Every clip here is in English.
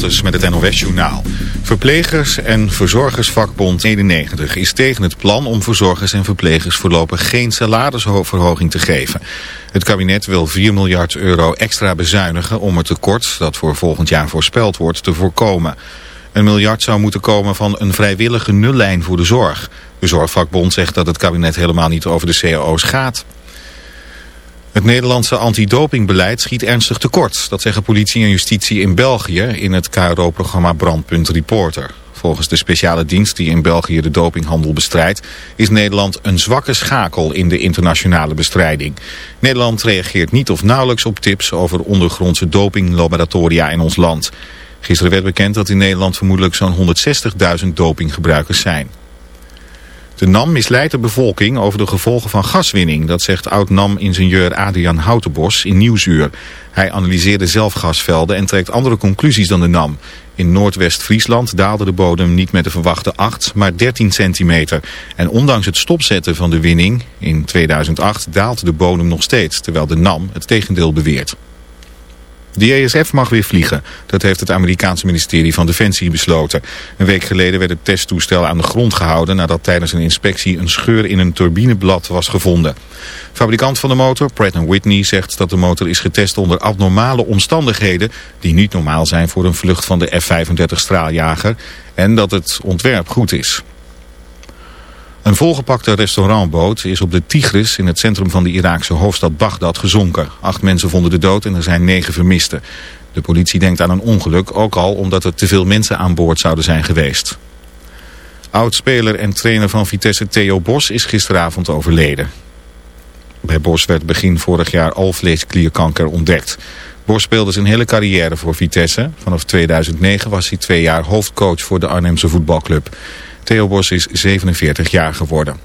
Met het NOS-journaal. Verplegers- en verzorgersvakbond 91 is tegen het plan om verzorgers en verplegers voorlopig geen salarisverhoging te geven. Het kabinet wil 4 miljard euro extra bezuinigen om het tekort dat voor volgend jaar voorspeld wordt te voorkomen. Een miljard zou moeten komen van een vrijwillige nullijn voor de zorg. De zorgvakbond zegt dat het kabinet helemaal niet over de cao's gaat. Het Nederlandse antidopingbeleid schiet ernstig tekort. Dat zeggen politie en justitie in België in het KRO-programma Brandpunt Reporter. Volgens de speciale dienst die in België de dopinghandel bestrijdt... is Nederland een zwakke schakel in de internationale bestrijding. Nederland reageert niet of nauwelijks op tips over ondergrondse dopinglaboratoria in ons land. Gisteren werd bekend dat in Nederland vermoedelijk zo'n 160.000 dopinggebruikers zijn. De NAM misleidt de bevolking over de gevolgen van gaswinning. Dat zegt oud-NAM-ingenieur Adriaan Houtenbos in Nieuwsuur. Hij analyseerde zelf gasvelden en trekt andere conclusies dan de NAM. In Noordwest-Friesland daalde de bodem niet met de verwachte 8, maar 13 centimeter. En ondanks het stopzetten van de winning in 2008 daalt de bodem nog steeds, terwijl de NAM het tegendeel beweert. De ESF mag weer vliegen. Dat heeft het Amerikaanse ministerie van Defensie besloten. Een week geleden werd het testtoestel aan de grond gehouden... nadat tijdens een inspectie een scheur in een turbineblad was gevonden. Fabrikant van de motor, Pratt Whitney, zegt dat de motor is getest onder abnormale omstandigheden... die niet normaal zijn voor een vlucht van de F-35 straaljager... en dat het ontwerp goed is. Een volgepakte restaurantboot is op de Tigris in het centrum van de Iraakse hoofdstad Bagdad gezonken. Acht mensen vonden de dood en er zijn negen vermisten. De politie denkt aan een ongeluk, ook al omdat er te veel mensen aan boord zouden zijn geweest. Oudspeler en trainer van Vitesse Theo Bos is gisteravond overleden. Bij Bos werd begin vorig jaar alvleesklierkanker ontdekt. Bos speelde zijn hele carrière voor Vitesse. Vanaf 2009 was hij twee jaar hoofdcoach voor de Arnhemse voetbalclub. Theo Bos is 47 jaar geworden.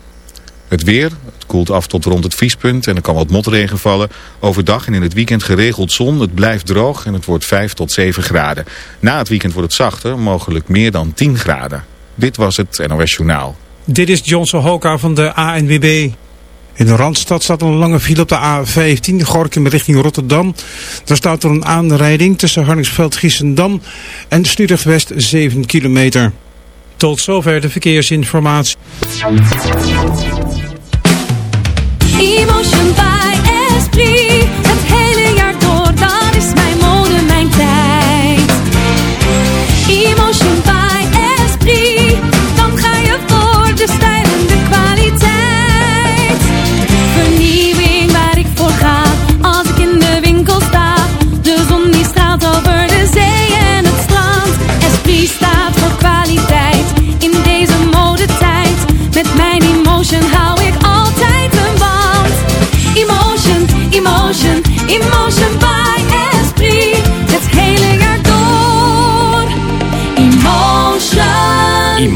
Het weer, het koelt af tot rond het vriespunt en er kan wat motregen vallen. Overdag en in het weekend geregeld zon, het blijft droog en het wordt 5 tot 7 graden. Na het weekend wordt het zachter, mogelijk meer dan 10 graden. Dit was het NOS Journaal. Dit is Johnson Hoka van de ANWB. In de Randstad staat een lange file op de A15, Gorkum richting Rotterdam. Daar staat er een aanrijding tussen Harningsveld-Giessendam en Sliedrecht West 7 kilometer. Tot zover de verkeersinformatie. Emotion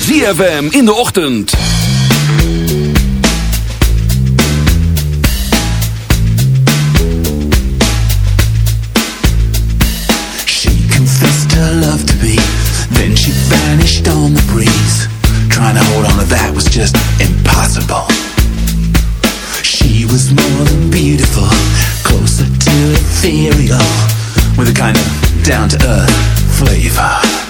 ZFM in de ochtend. She confessed her love to me. Then she vanished on the breeze. Trying to hold on to that was just impossible. She was more than beautiful. Closer to ethereal. With a kind of down-to-earth flavor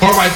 All right,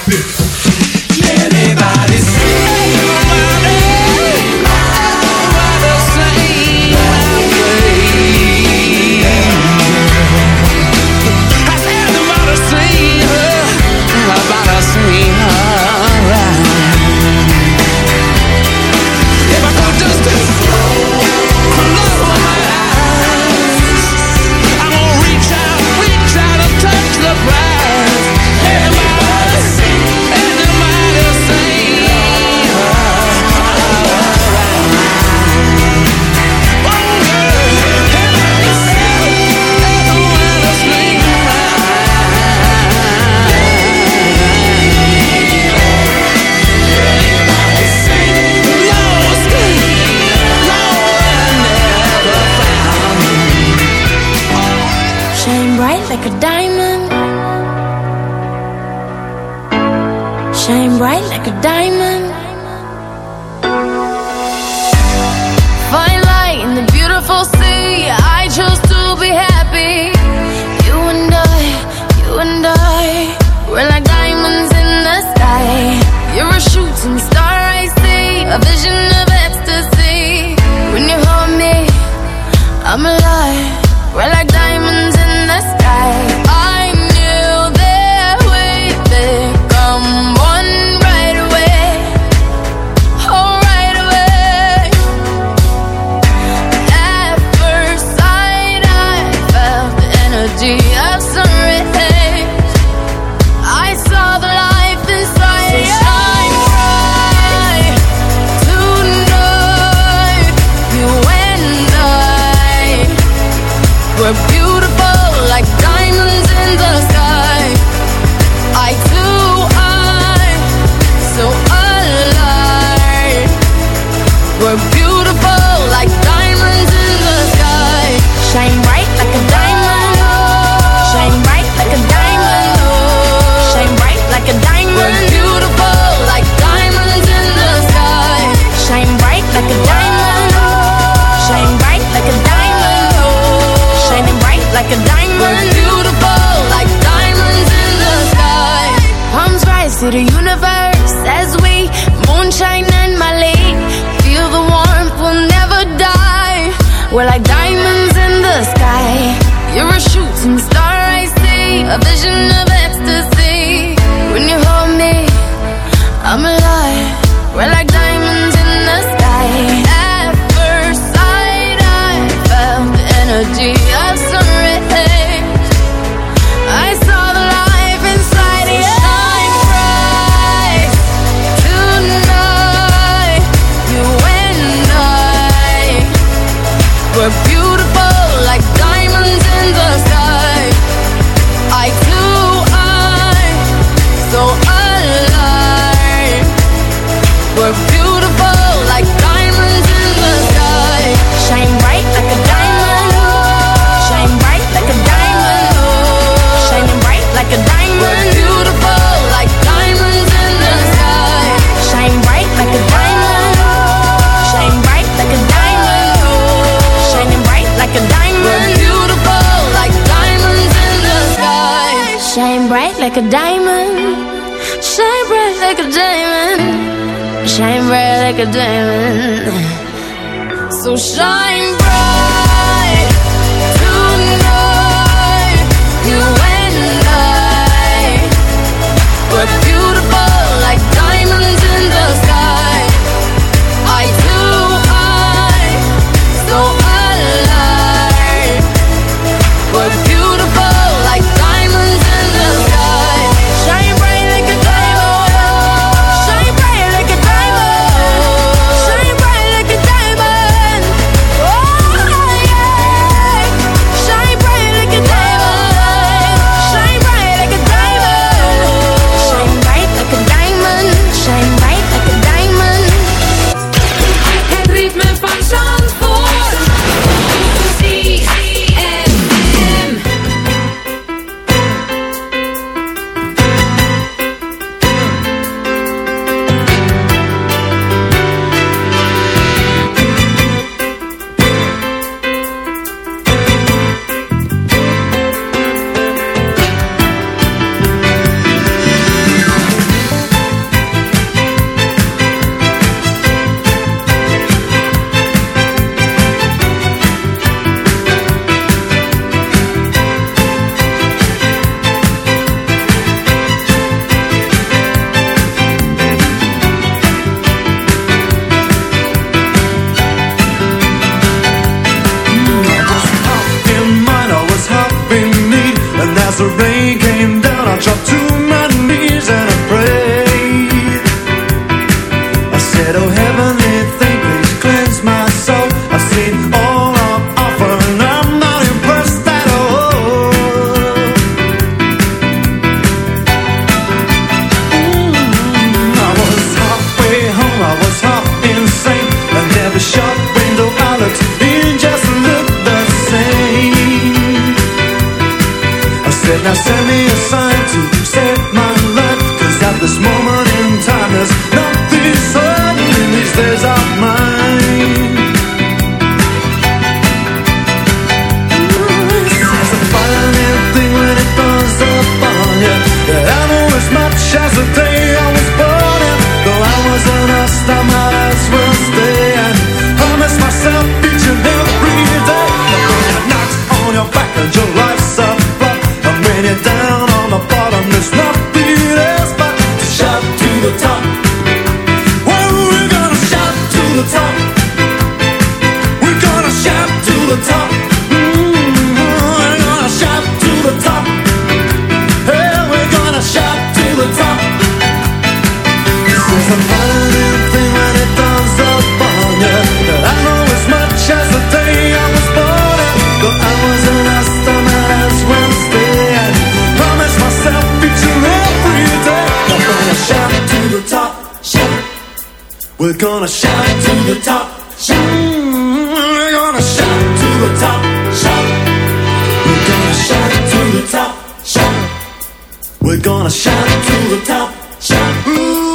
gonna shout to the top. Shout. Ooh,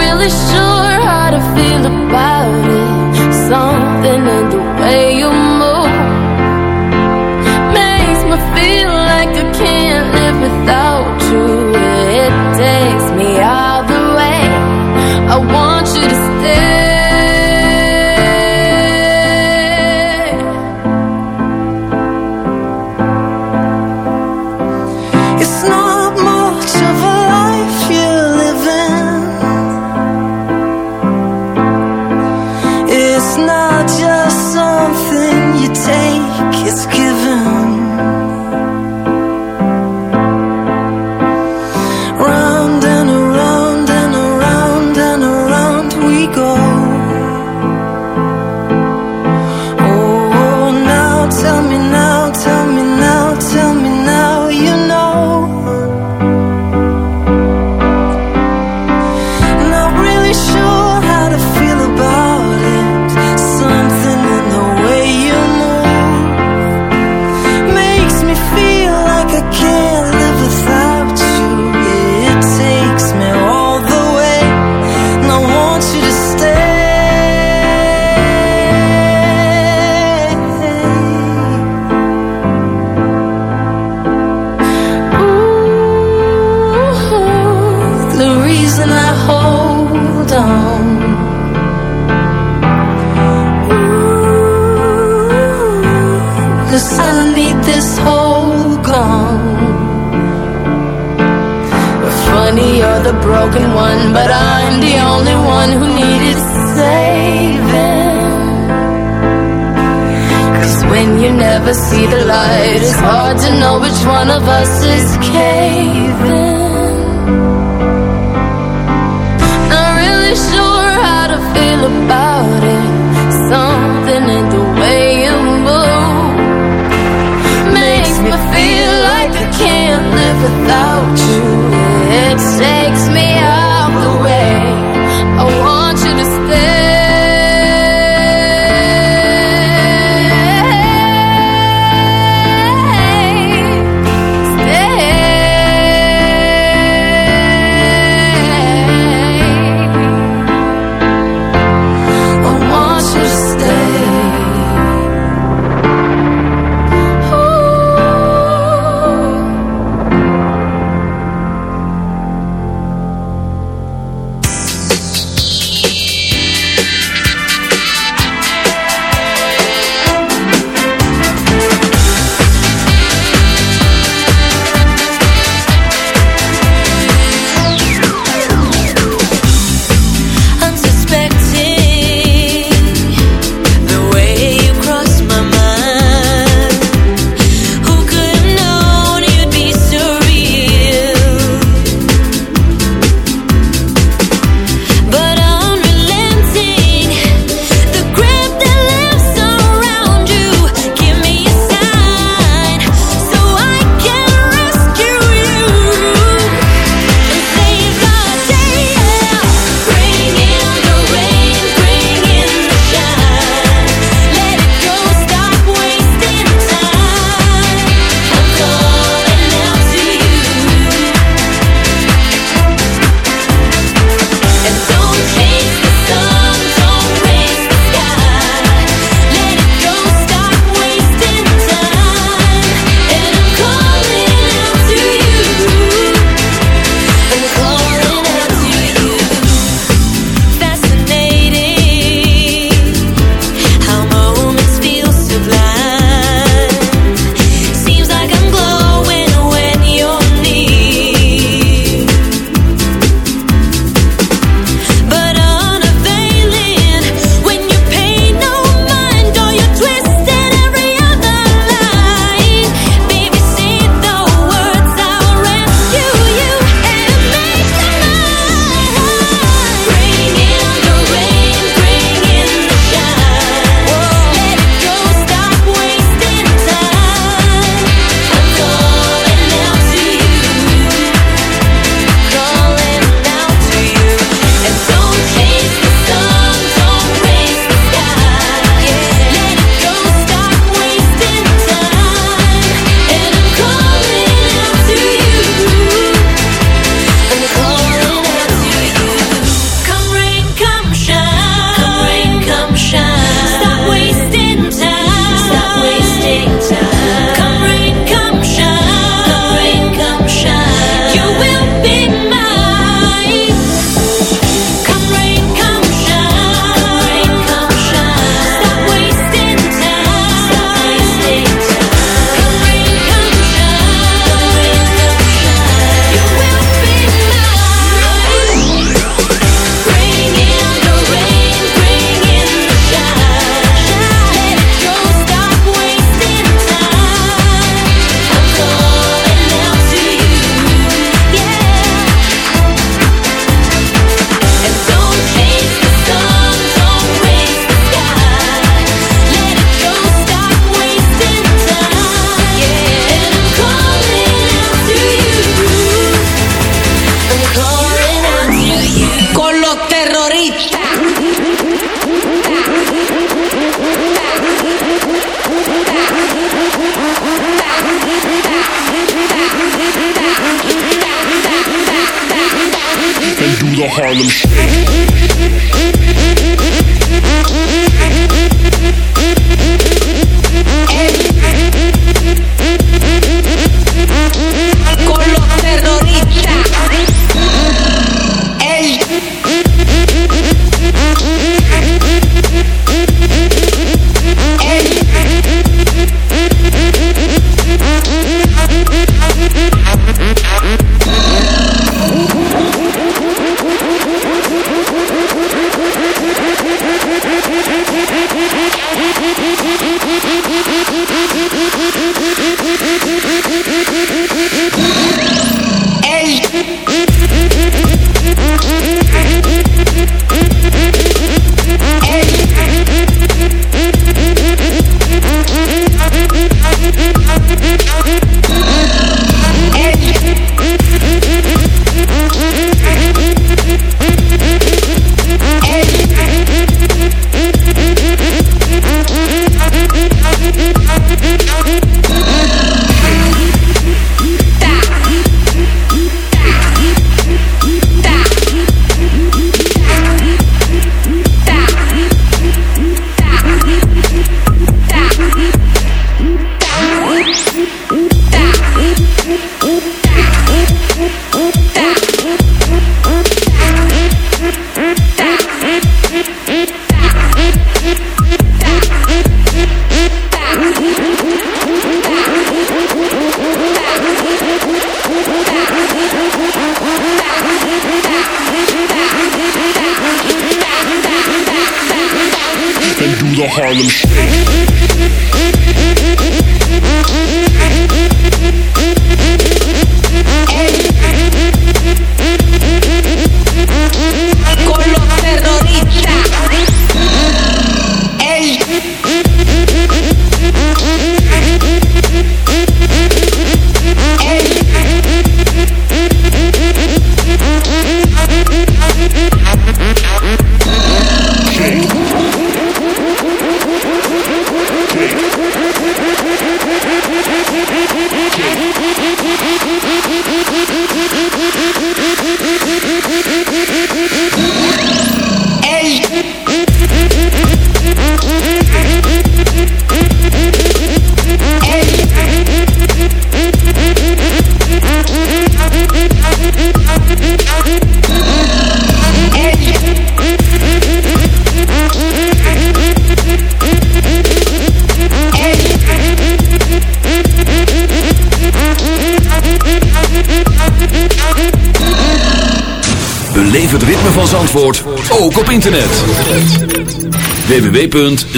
really sure how to feel about it. Something in the way you side. It's hard to know which one of us is caving. Not really sure how to feel about it. Something in the way you move makes me feel like I can't live without you.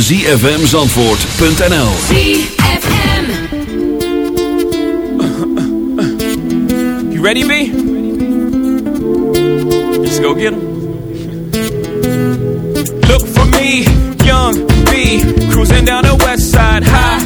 www.zfmzandvoort.nl ZFM. You ready, B? Let's go get 'em. Look for me, young B, cruising down the west side highway, doing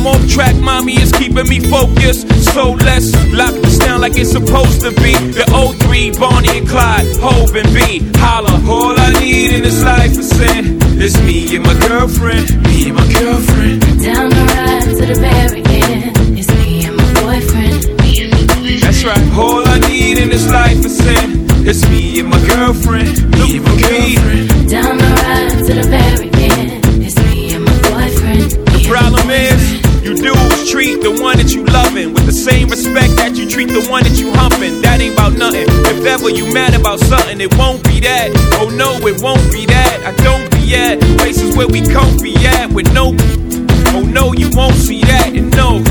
off track, mommy is keeping me focused. So let's lock this down like it's supposed to be. The O3, Bonnie and Clyde, Hov and B. Holla, all I need in this life is sin. It's me and my girlfriend, me and my girlfriend. Down the ride to the end. It's me and my boyfriend. Me and my boyfriend. That's right. All I need in this life is sin. It's me and my girlfriend. Me and my girlfriend. Down the ride to the end. It's me and my boyfriend. The problem is, dudes treat the one that you loving with the same respect that you treat the one that you humping. That ain't about nothing. If ever you mad about something, it won't be that. Oh no, it won't be that. I don't be at places where we comfy at with no. Oh no, you won't see that. And no.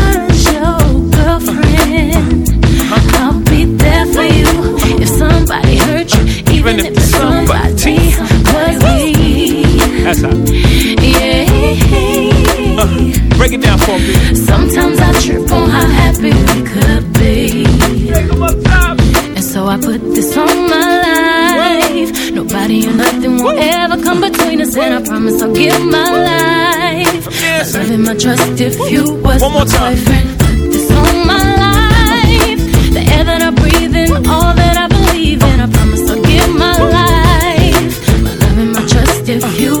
That's how. Yeah. Uh, break it down for me. Sometimes I trip on how happy we could be. And so I put this on my life. Nobody or nothing will ever come between us, and I promise I'll give my life. My love and my trust if you was my boyfriend. Put this on my life. The air that I breathe in, all that I believe in, I promise I'll give my life. My love and my trust if uh. you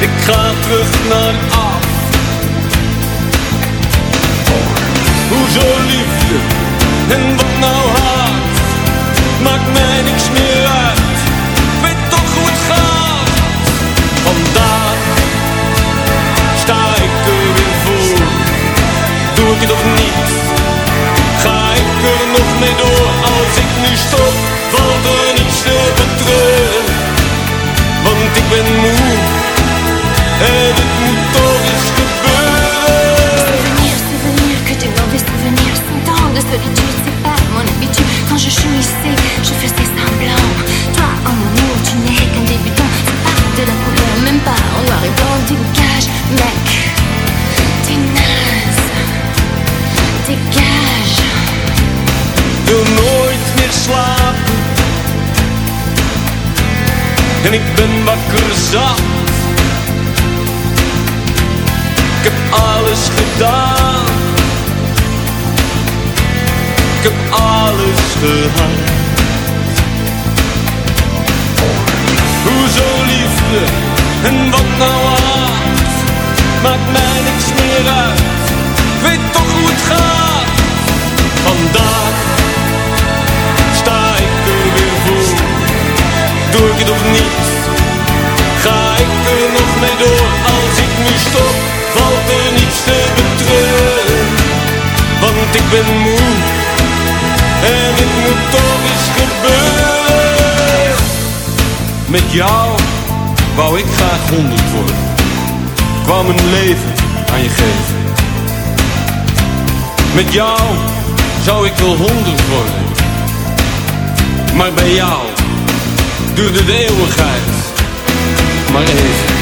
Ik ga terug naar af. Hoezo liefde? En wat nou haat? Maakt mij niks meer uit. Weet toch hoe het gaat. Vandaag sta ik er weer voor. Doe ik het of niet? Ga ik er nog mee door Als ik nu stop ben moe En het moet toch eens gebeuren Souvenir, souvenir, que des mauvais souvenirs Cent ans de solitude, c'est pas mon habitude. Quand je jouissais, je faisais semblant. Toi, en mon amour, tu n'es qu'un débutant C'est pas de la couleur, même pas en noir et blanc Dégage, mec, t'es naze Dégage. Wil nooit meer slapen. En ik ben wakker Ik heb alles gedaan. Ik heb alles gehad. Hoezo liefde en wat nou haat. Maakt mij niks meer uit. Ik weet toch hoe het gaat. Vandaag sta ik er weer voor. Doe ik het of niet? Door? Als ik nu stop, valt er niets te betreuren. Want ik ben moe en het moet toch eens gebeuren. Met jou wou ik graag honderd worden. kwam een leven aan je geven. Met jou zou ik wel honderd worden. Maar bij jou duurde de eeuwigheid maar even.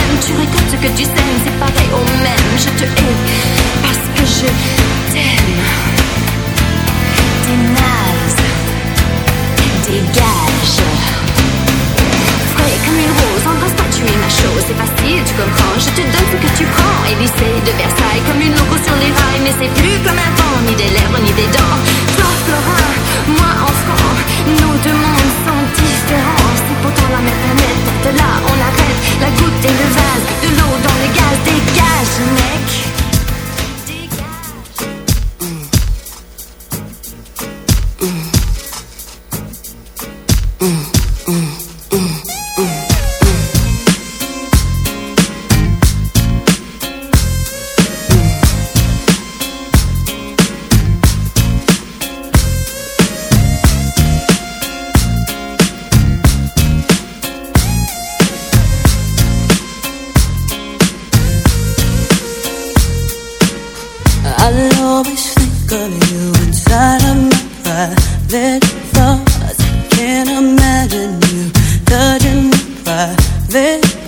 Tu récoltes ce que tu sèmes, c'est pareil au même. Je te hais parce que je t'aime. T'es naze Dégage Frais comme une rose, embrasse-toi, tu es ma chose. C'est facile, tu comprends, je te donne ce que tu prends. Élysée de Versailles, comme une loco sur les rails. Mais c'est plus comme avant, ni des lèvres, ni des dents. Toi, Florin, moi, enfant Nos deux mondes sont différents pourtant la même planète, de là, on arrête La goutte et le vase, de l'eau dans le gaz Dégage, mec my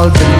called the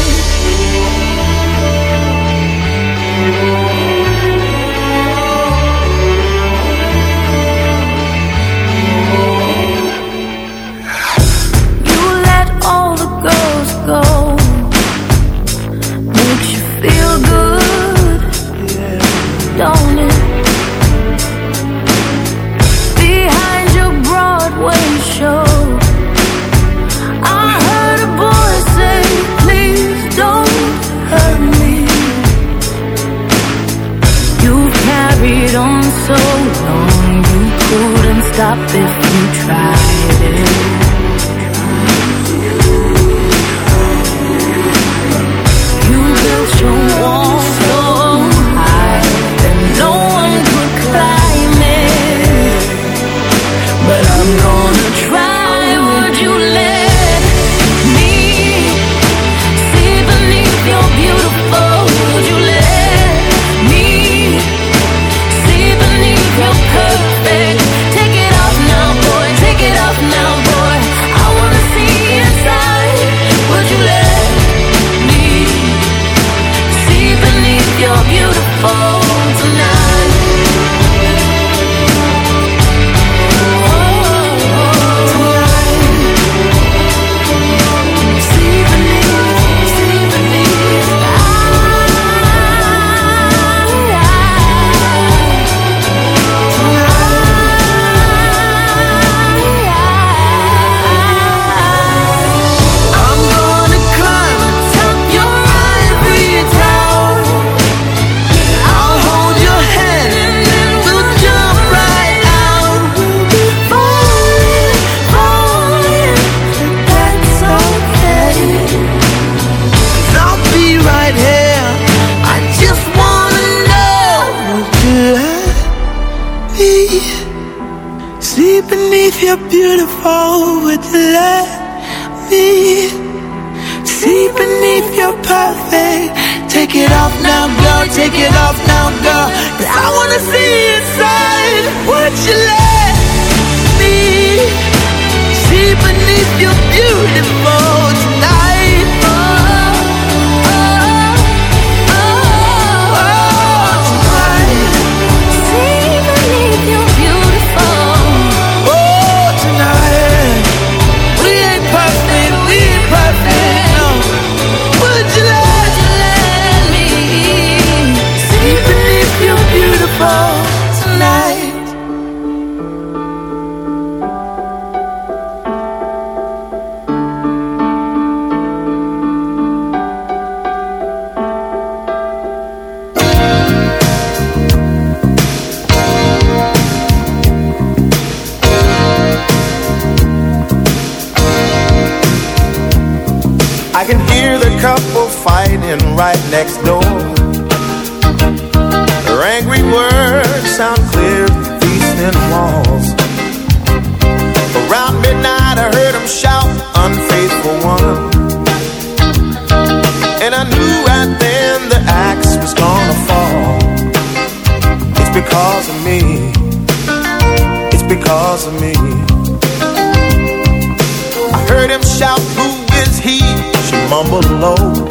so long You couldn't stop if you tried it You built your wall so high That no one could climb it But I'm gonna fighting right next door. Their angry words sound clear through these walls. Around midnight, I heard them shout, unfaithful one. And I knew right then the axe was gonna fall. It's because of me. It's because of me. I heard him shout, Who is he? She mumbled low.